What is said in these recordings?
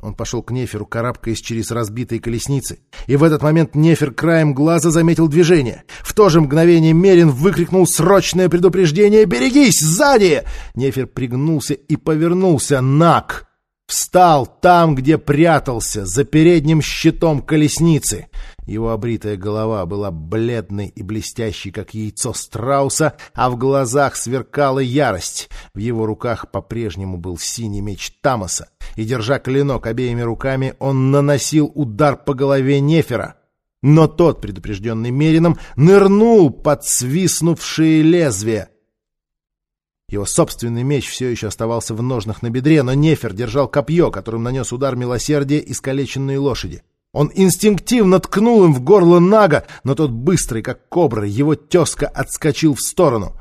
Он пошел к Неферу, карабкаясь через разбитые колесницы. И в этот момент Нефер краем глаза заметил движение. В то же мгновение Мерин выкрикнул срочное предупреждение «Берегись! Сзади!» Нефер пригнулся и повернулся. Нак! Встал там, где прятался, за передним щитом колесницы. Его обритая голова была бледной и блестящей, как яйцо страуса, а в глазах сверкала ярость. В его руках по-прежнему был синий меч Тамаса, и, держа клинок обеими руками, он наносил удар по голове Нефера. Но тот, предупрежденный Мерином, нырнул под свистнувшие лезвия. Его собственный меч все еще оставался в ножнах на бедре, но Нефер держал копье, которым нанес удар милосердия искалеченной лошади. Он инстинктивно ткнул им в горло Нага, но тот быстрый, как кобра, его тезка отскочил в сторону.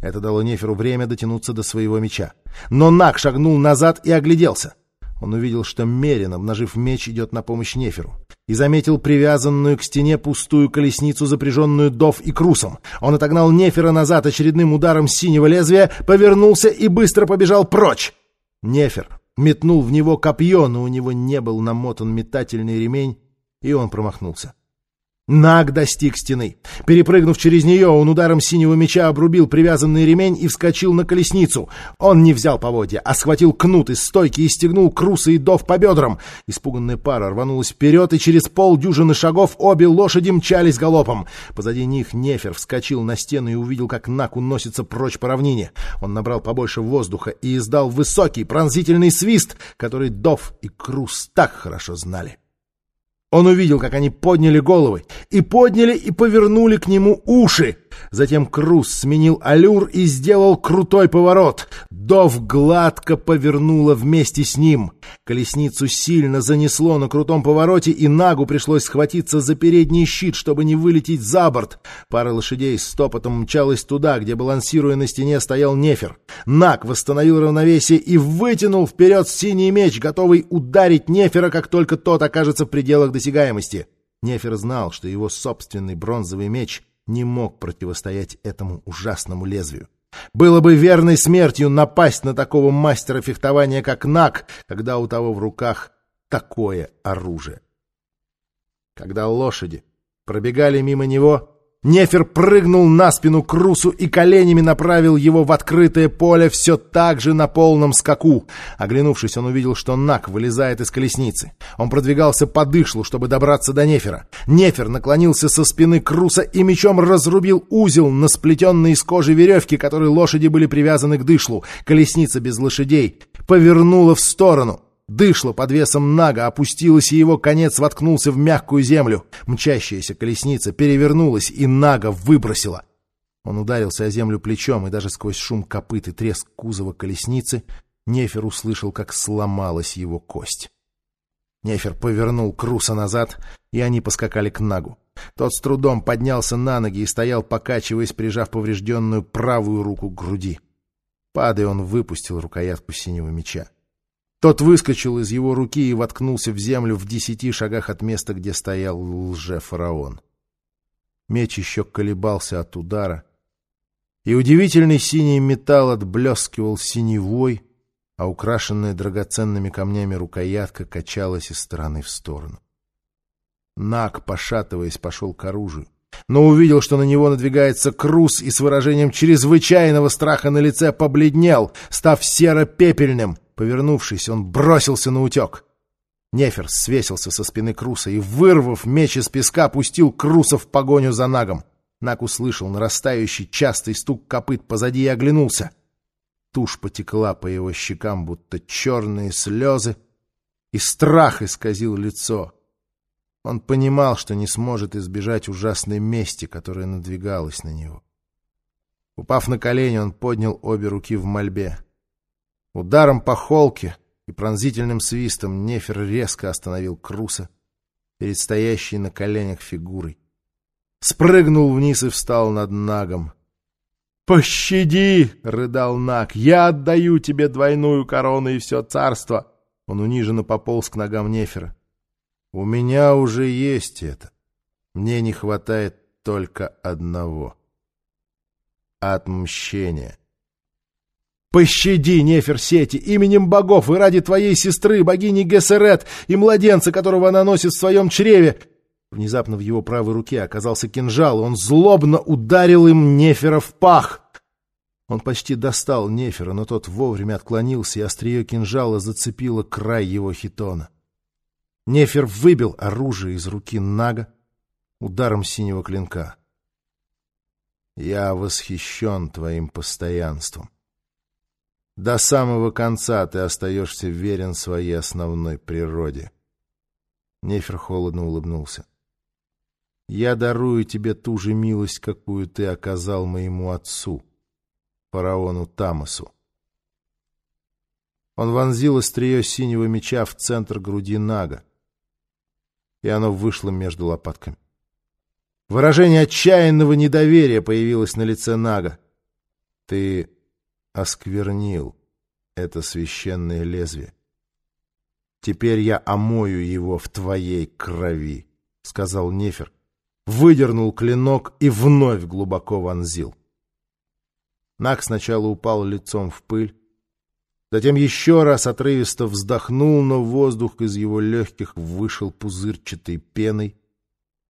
Это дало Неферу время дотянуться до своего меча. Но Наг шагнул назад и огляделся. Он увидел, что Мерин, обнажив меч, идет на помощь Неферу. И заметил привязанную к стене пустую колесницу, запряженную Дов и Крусом. Он отогнал Нефера назад очередным ударом синего лезвия, повернулся и быстро побежал прочь. Нефер метнул в него копье, но у него не был намотан метательный ремень, и он промахнулся. Наг достиг стены. Перепрыгнув через нее, он ударом синего меча обрубил привязанный ремень и вскочил на колесницу. Он не взял поводья, а схватил кнут из стойки и стегнул Круса и Дов по бедрам. Испуганная пара рванулась вперед, и через полдюжины шагов обе лошади мчались галопом. Позади них Нефер вскочил на стену и увидел, как Наг уносится прочь по равнине. Он набрал побольше воздуха и издал высокий пронзительный свист, который Дов и Крус так хорошо знали. Он увидел, как они подняли головы, и подняли и повернули к нему уши. Затем Крус сменил аллюр и сделал крутой поворот. Дов гладко повернула вместе с ним. Колесницу сильно занесло на крутом повороте, и Нагу пришлось схватиться за передний щит, чтобы не вылететь за борт. Пара лошадей с топотом мчалась туда, где, балансируя на стене, стоял Нефер. Наг восстановил равновесие и вытянул вперед синий меч, готовый ударить Нефера, как только тот окажется в пределах досягаемости. Нефер знал, что его собственный бронзовый меч не мог противостоять этому ужасному лезвию. Было бы верной смертью напасть на такого мастера фехтования, как Нак, когда у того в руках такое оружие. Когда лошади пробегали мимо него, Нефер прыгнул на спину Крусу и коленями направил его в открытое поле все так же на полном скаку. Оглянувшись, он увидел, что Нак вылезает из колесницы. Он продвигался по дышлу, чтобы добраться до Нефера. Нефер наклонился со спины Круса и мечом разрубил узел на сплетенной из кожи веревки, которой лошади были привязаны к дышлу. Колесница без лошадей повернула в сторону. Дышло под весом Нага опустилось, и его конец воткнулся в мягкую землю. Мчащаяся колесница перевернулась, и Нага выбросила. Он ударился о землю плечом, и даже сквозь шум копыт и треск кузова колесницы Нефер услышал, как сломалась его кость. Нефер повернул Круса назад, и они поскакали к Нагу. Тот с трудом поднялся на ноги и стоял, покачиваясь, прижав поврежденную правую руку к груди. Падая, он выпустил рукоятку синего меча. Тот выскочил из его руки и воткнулся в землю в десяти шагах от места, где стоял лже-фараон. Меч еще колебался от удара, и удивительный синий металл отблескивал синевой, а украшенная драгоценными камнями рукоятка качалась из стороны в сторону. Нак, пошатываясь, пошел к оружию, но увидел, что на него надвигается Крус и с выражением чрезвычайного страха на лице побледнел, став серо-пепельным — Повернувшись, он бросился на утек. Нефер свесился со спины Круса и, вырвав меч из песка, пустил Круса в погоню за Нагом. Наг услышал нарастающий частый стук копыт позади и оглянулся. Тушь потекла по его щекам, будто черные слезы, и страх исказил лицо. Он понимал, что не сможет избежать ужасной мести, которая надвигалась на него. Упав на колени, он поднял обе руки в мольбе. Ударом по холке и пронзительным свистом Нефер резко остановил Круса перед стоящей на коленях фигурой. Спрыгнул вниз и встал над Нагом. «Пощади!» — рыдал Наг. «Я отдаю тебе двойную корону и все царство!» Он униженно пополз к ногам Нефера. «У меня уже есть это. Мне не хватает только одного — отмщения». Пощади, Неферсети, именем богов и ради твоей сестры, богини Гессерет, и младенца, которого она носит в своем чреве!» Внезапно в его правой руке оказался кинжал, и он злобно ударил им Нефера в пах. Он почти достал Нефера, но тот вовремя отклонился, и острие кинжала зацепило край его хитона. Нефер выбил оружие из руки Нага ударом синего клинка. «Я восхищен твоим постоянством. До самого конца ты остаешься верен своей основной природе». Нефер холодно улыбнулся. «Я дарую тебе ту же милость, какую ты оказал моему отцу» фараону Тамасу. Он вонзил острие синего меча в центр груди Нага, и оно вышло между лопатками. Выражение отчаянного недоверия появилось на лице Нага. «Ты осквернил это священное лезвие. Теперь я омою его в твоей крови», — сказал Нефер, выдернул клинок и вновь глубоко вонзил. Нак сначала упал лицом в пыль, затем еще раз отрывисто вздохнул, но воздух из его легких вышел пузырчатой пеной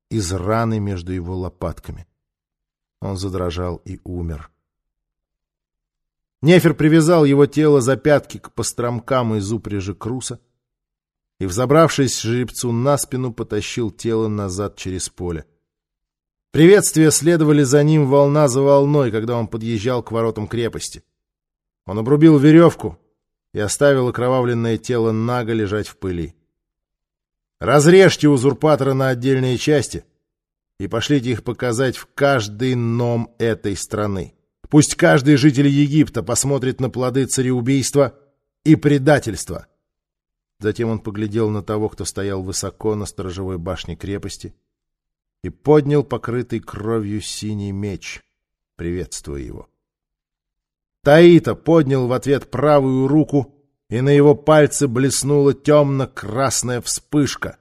из раны между его лопатками. Он задрожал и умер. Нефер привязал его тело за пятки к постромкам из упряжи Круса и, взобравшись жеребцу на спину, потащил тело назад через поле. Приветствия следовали за ним волна за волной, когда он подъезжал к воротам крепости. Он обрубил веревку и оставил окровавленное тело наго лежать в пыли. Разрежьте узурпатора на отдельные части и пошлите их показать в каждый ном этой страны. Пусть каждый житель Египта посмотрит на плоды цареубийства и предательства. Затем он поглядел на того, кто стоял высоко на сторожевой башне крепости, и поднял покрытый кровью синий меч, приветствуя его. Таита поднял в ответ правую руку, и на его пальце блеснула темно-красная вспышка.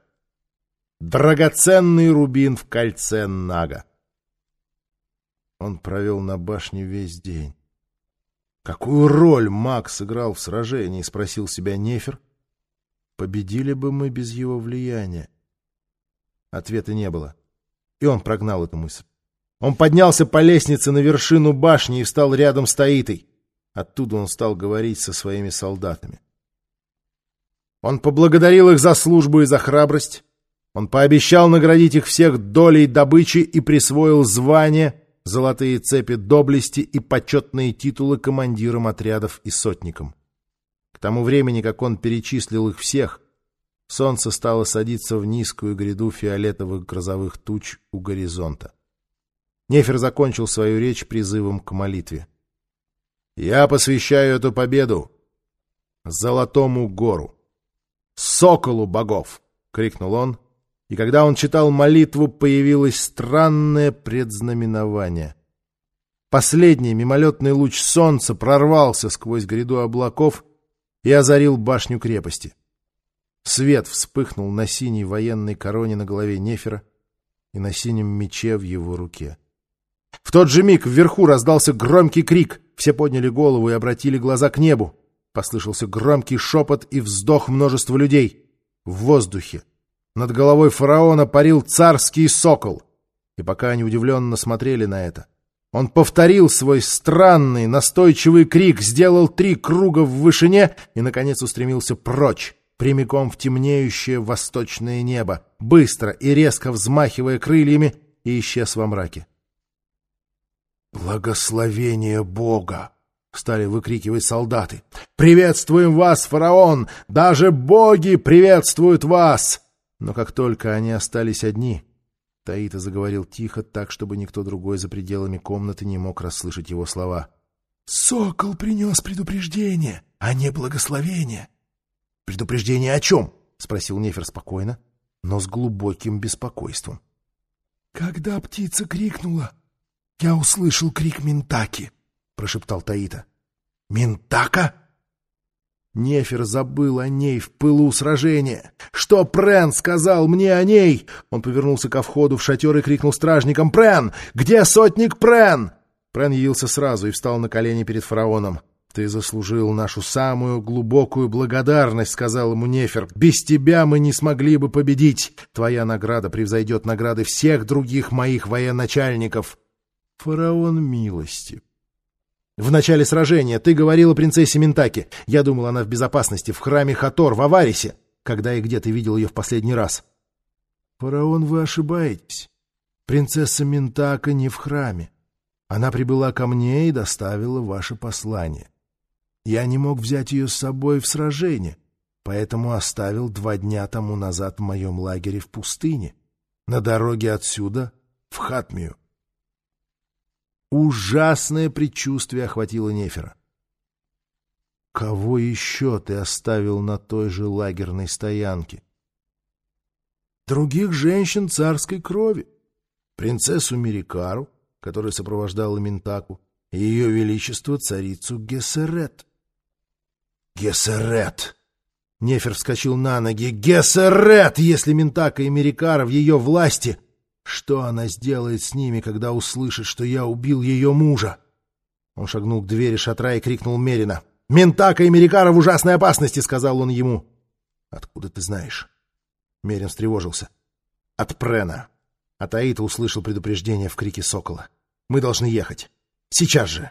Драгоценный рубин в кольце Нага. Он провел на башне весь день. Какую роль маг сыграл в сражении, спросил себя Нефер. Победили бы мы без его влияния? Ответа не было. И он прогнал эту мысль. Он поднялся по лестнице на вершину башни и встал рядом с Таитой. Оттуда он стал говорить со своими солдатами. Он поблагодарил их за службу и за храбрость. Он пообещал наградить их всех долей добычи и присвоил звание, золотые цепи доблести и почетные титулы командирам отрядов и сотникам. К тому времени, как он перечислил их всех, Солнце стало садиться в низкую гряду фиолетовых грозовых туч у горизонта. Нефер закончил свою речь призывом к молитве. «Я посвящаю эту победу Золотому гору, Соколу богов!» — крикнул он, и когда он читал молитву, появилось странное предзнаменование. Последний мимолетный луч солнца прорвался сквозь гряду облаков и озарил башню крепости. Свет вспыхнул на синей военной короне на голове Нефера и на синем мече в его руке. В тот же миг вверху раздался громкий крик. Все подняли голову и обратили глаза к небу. Послышался громкий шепот и вздох множества людей. В воздухе над головой фараона парил царский сокол. И пока они удивленно смотрели на это, он повторил свой странный, настойчивый крик, сделал три круга в вышине и, наконец, устремился прочь прямиком в темнеющее восточное небо, быстро и резко взмахивая крыльями, и исчез во мраке. «Благословение Бога!» — стали выкрикивать солдаты. «Приветствуем вас, фараон! Даже боги приветствуют вас!» Но как только они остались одни, Таита заговорил тихо, так, чтобы никто другой за пределами комнаты не мог расслышать его слова. «Сокол принес предупреждение, а не благословение. «Предупреждение о чем?» — спросил Нефер спокойно, но с глубоким беспокойством. «Когда птица крикнула, я услышал крик Ментаки», — прошептал Таита. «Ментака?» Нефер забыл о ней в пылу сражения. «Что Прен сказал мне о ней?» Он повернулся ко входу в шатер и крикнул стражникам. «Прен! Где сотник Прен?» Прен явился сразу и встал на колени перед фараоном. «Ты заслужил нашу самую глубокую благодарность», — сказал ему Нефер. «Без тебя мы не смогли бы победить. Твоя награда превзойдет награды всех других моих военачальников». Фараон милости. В начале сражения ты говорила принцессе Ментаке. Я думал, она в безопасности, в храме Хатор, в Аварисе. Когда и где ты видел ее в последний раз? Фараон, вы ошибаетесь. Принцесса Ментака не в храме. Она прибыла ко мне и доставила ваше послание. Я не мог взять ее с собой в сражение, поэтому оставил два дня тому назад в моем лагере в пустыне, на дороге отсюда в Хатмию. Ужасное предчувствие охватило Нефера. «Кого еще ты оставил на той же лагерной стоянке?» «Других женщин царской крови. Принцессу Мирикару, которая сопровождала Ментаку, и ее величество царицу Гессерет. «Гессерет!» Нефер вскочил на ноги. «Гессерет! Если Ментака и Мерикара в ее власти, что она сделает с ними, когда услышит, что я убил ее мужа?» Он шагнул к двери шатра и крикнул Мерина. «Ментака и Мерикара в ужасной опасности!» — сказал он ему. «Откуда ты знаешь?» Мерин встревожился. «От Прена». Атаита услышал предупреждение в крике сокола. «Мы должны ехать. Сейчас же!»